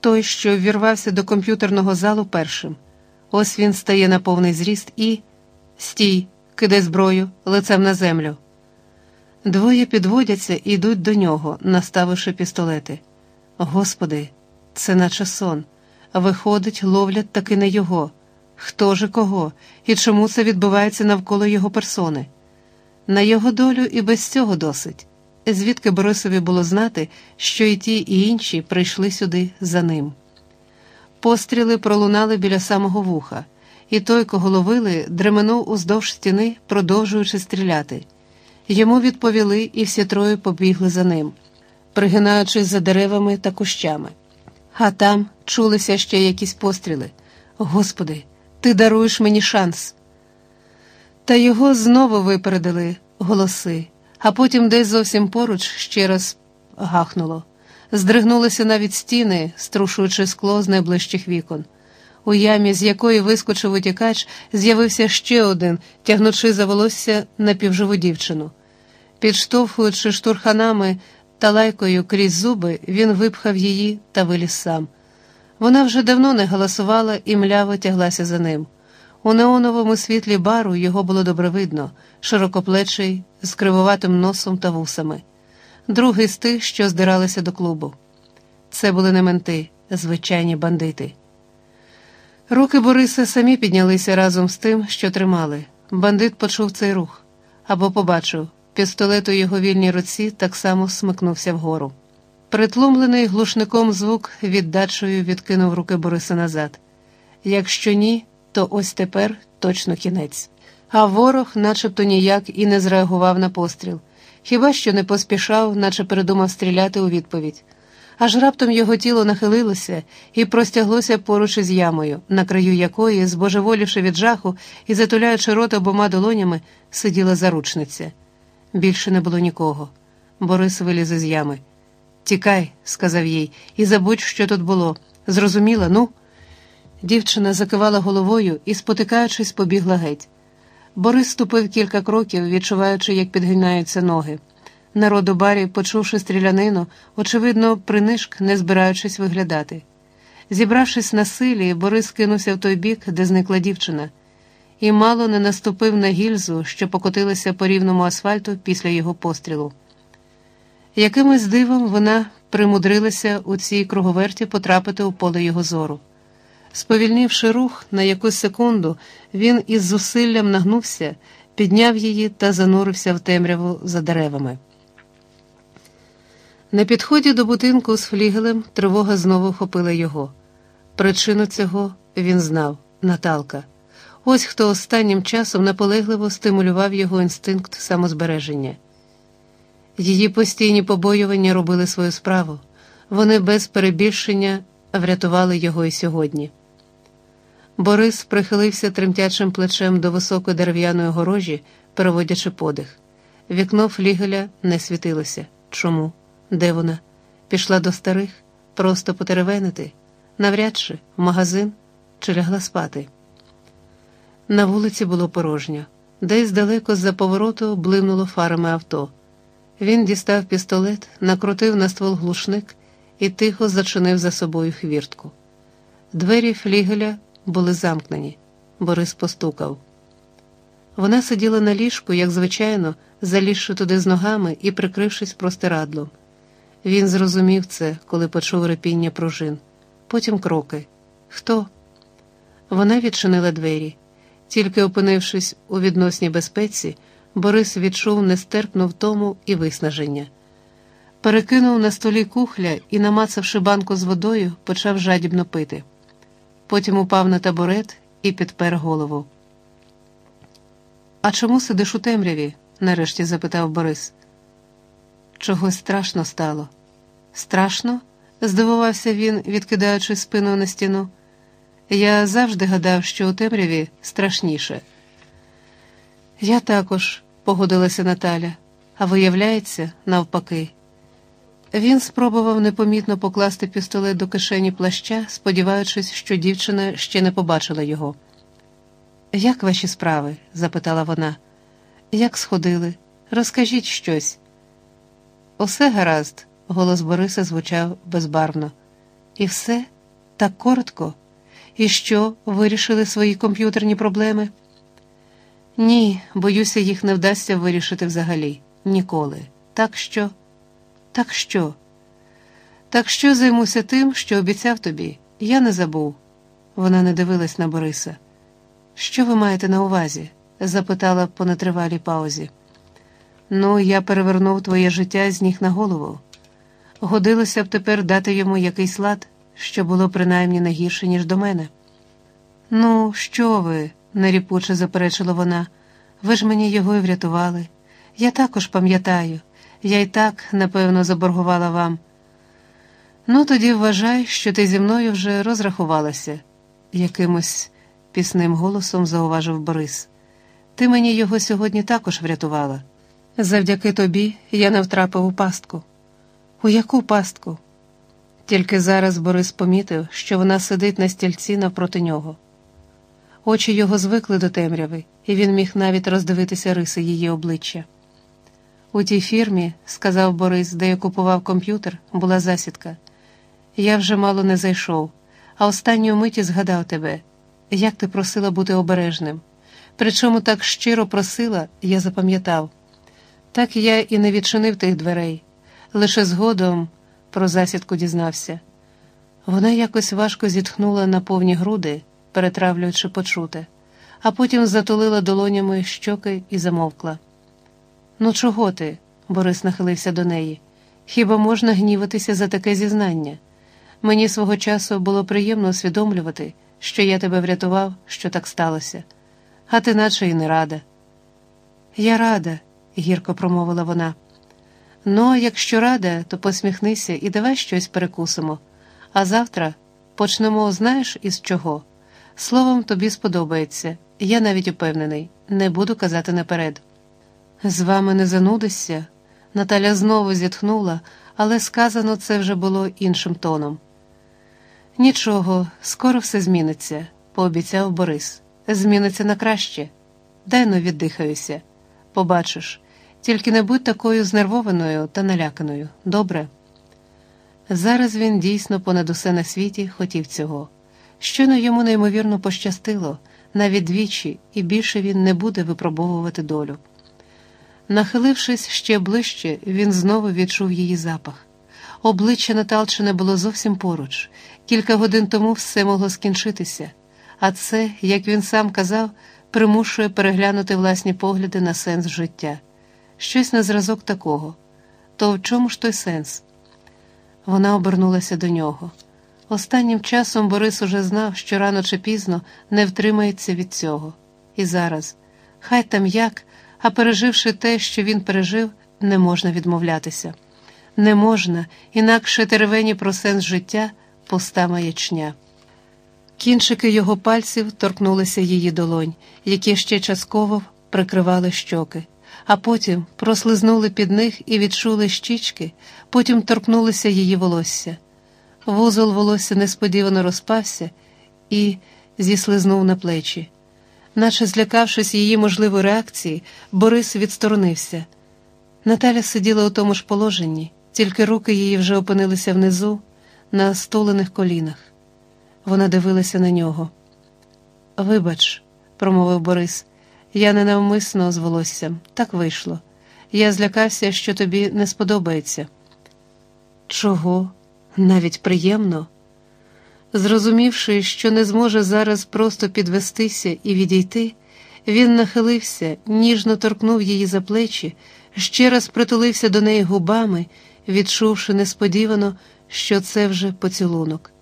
той, що ввірвався до комп'ютерного залу першим. Ось він стає на повний зріст і. Стій, кидай зброю, лицем на землю. Двоє підводяться і йдуть до нього, наставивши пістолети. Господи, це наче сон. Виходить, ловлять таки не його. Хто же кого і чому це відбувається навколо його персони? На його долю і без цього досить. Звідки Борисові було знати, що і ті, і інші прийшли сюди за ним. Постріли пролунали біля самого вуха, і той, кого ловили, дременув уздовж стіни, продовжуючи стріляти. Йому відповіли, і всі троє побігли за ним, пригинаючись за деревами та кущами. А там чулися ще якісь постріли. Господи, ти даруєш мені шанс. Та його знову випередили голоси, а потім десь зовсім поруч ще раз гахнуло. Здригнулися навіть стіни, струшуючи скло з найближчих вікон. У ямі, з якої вискочив утікач, з'явився ще один, тягнучи за волосся напівживу дівчину. Підштовхуючи штурханами та лайкою крізь зуби, він випхав її та виліз сам. Вона вже давно не галасувала і мляво тяглася за ним. У неоновому світлі бару його було добре видно, широкоплечий, з кривуватим носом та вусами. Другий з тих, що здиралися до клубу. Це були не менти, звичайні бандити. Руки Бориса самі піднялися разом з тим, що тримали. Бандит почув цей рух або побачив, пістолет у його вільній руці так само смикнувся вгору. Притлумлений глушником звук віддачею відкинув руки Бориса назад. Якщо ні, то ось тепер точно кінець. А ворог, начебто ніяк і не зреагував на постріл, хіба що не поспішав, наче передумав стріляти у відповідь. Аж раптом його тіло нахилилося і простяглося поруч із ямою, на краю якої, збожеволівши від жаху і затуляючи рот обома долонями, сиділа заручниця. Більше не було нікого. Борис виліз із ями. Тікай, сказав їй, і забудь, що тут було. Зрозуміла, ну? Дівчина закивала головою і, спотикаючись, побігла геть. Борис ступив кілька кроків, відчуваючи, як підгинаються ноги. Народ у барі, почувши стрілянину, очевидно, принишк, не збираючись виглядати. Зібравшись на силі, Борис кинувся в той бік, де зникла дівчина, і мало не наступив на гільзу, що покотилася по рівному асфальту після його пострілу. Якимось дивом вона примудрилася у цій круговерті потрапити у поле його зору. Сповільнивши рух на якусь секунду, він із зусиллям нагнувся, підняв її та занурився в темряву за деревами. На підході до будинку з флігелем тривога знову вхопила його. Причину цього він знав Наталка. Ось хто останнім часом наполегливо стимулював його інстинкт самозбереження. Її постійні побоювання робили свою справу, вони без перебільшення врятували його і сьогодні. Борис прихилився тремтячим плечем до високої дерев'яної горожі, переводячи подих. Вікно флігеля не світилося. Чому? Де вона? Пішла до старих, просто потеревенити, навряд чи в магазин чи лягла спати. На вулиці було порожньо, десь далеко з-за повороту блимнуло фарами авто. Він дістав пістолет, накрутив на ствол глушник і тихо зачинив за собою хвіртку. Двері флігеля були замкнені. Борис постукав. Вона сиділа на ліжку, як звичайно, залізши туди з ногами і прикрившись простирадлом. Він зрозумів це, коли почув репіння пружин. Потім кроки. Хто? Вона відчинила двері. Тільки опинившись у відносній безпеці, Борис відчув нестерпну втому і виснаження. Перекинув на столі кухля і, намацавши банку з водою, почав жадібно пити. Потім упав на табурет і підпер голову. А чому сидиш у темряві? нарешті запитав Борис. Чогось страшно стало. Страшно? здивувався він, відкидаючи спину на стіну. Я завжди гадав, що у темряві страшніше. Я також, погодилася Наталя, а виявляється, навпаки. Він спробував непомітно покласти пістолет до кишені плаща, сподіваючись, що дівчина ще не побачила його. Як ваші справи? запитала вона. Як сходили? Розкажіть щось. Усе гаразд, голос Бориса звучав безбарвно. І все так коротко. І що, вирішили свої комп'ютерні проблеми? Ні, боюся, їх не вдасться вирішити взагалі. Ніколи. Так що? Так що? Так що займуся тим, що обіцяв тобі, я не забув. Вона не дивилась на Бориса. Що ви маєте на увазі? запитала по нетривалій паузі. Ну, я перевернув твоє життя з ніг на голову. Годилося б тепер дати йому якийсь лад, що було принаймні не гірше, ніж до мене. Ну, що ви? неріпуче заперечила вона. Ви ж мені його і врятували. Я також пам'ятаю, я й так, напевно, заборгувала вам. Ну, тоді вважай, що ти зі мною вже розрахувалася, якимось пісним голосом зауважив Борис. Ти мені його сьогодні також врятувала. Завдяки тобі я не втрапив у пастку. У яку пастку? Тільки зараз Борис помітив, що вона сидить на стільці навпроти нього. Очі його звикли до темряви, і він міг навіть роздивитися риси її обличчя. У тій фірмі, сказав Борис, де я купував комп'ютер, була засідка. Я вже мало не зайшов, а останньої миті згадав тебе, як ти просила бути обережним. Причому так щиро просила, я запам'ятав. Так я і не відчинив тих дверей, лише згодом про засідку дізнався. Вона якось важко зітхнула на повні груди, перетравлюючи почуте, а потім затулила долонями щоки і замовкла. Ну, чого ти? Борис нахилився до неї. Хіба можна гніватися за таке зізнання? Мені свого часу було приємно усвідомлювати, що я тебе врятував, що так сталося, а ти наче й не рада. Я рада, гірко промовила вона. Ну, якщо рада, то посміхнися і давай щось перекусимо. А завтра почнемо, знаєш, із чого? Словом, тобі сподобається, я навіть упевнений, не буду казати наперед. З вами не занудишся. Наталя знову зітхнула, але сказано це вже було іншим тоном. Нічого, скоро все зміниться, пообіцяв Борис. Зміниться на краще. Дай но віддихаюся. Побачиш, тільки не будь такою знервованою та наляканою, добре? Зараз він дійсно понад усе на світі хотів цього. Щойно йому неймовірно пощастило, навіть двічі, і більше він не буде випробовувати долю. Нахилившись ще ближче, він знову відчув її запах. Обличчя Наталчина було зовсім поруч. Кілька годин тому все могло скінчитися, а це, як він сам казав, примушує переглянути власні погляди на сенс життя. Щось на зразок такого. То в чому ж той сенс? Вона обернулася до нього. Останнім часом Борис уже знав, що рано чи пізно не втримається від цього. І зараз, хай там як, а переживши те, що він пережив, не можна відмовлятися. Не можна, інакше теревені про сенс життя пуста маячня. Кінчики його пальців торкнулися її долонь, які ще частково прикривали щоки, а потім прослизнули під них і відчули щічки, потім торкнулися її волосся. Вузол волосся несподівано розпався і зіслизнув на плечі. Наче злякавшись її можливої реакції, Борис відсторонився. Наталя сиділа у тому ж положенні, тільки руки її вже опинилися внизу, на столених колінах. Вона дивилася на нього. Вибач, промовив Борис, я ненавмисно з волоссям, так вийшло. Я злякався, що тобі не сподобається. Чого? Навіть приємно. Зрозумівши, що не зможе зараз просто підвестися і відійти, він нахилився, ніжно торкнув її за плечі, ще раз притулився до неї губами, відчувши несподівано, що це вже поцілунок.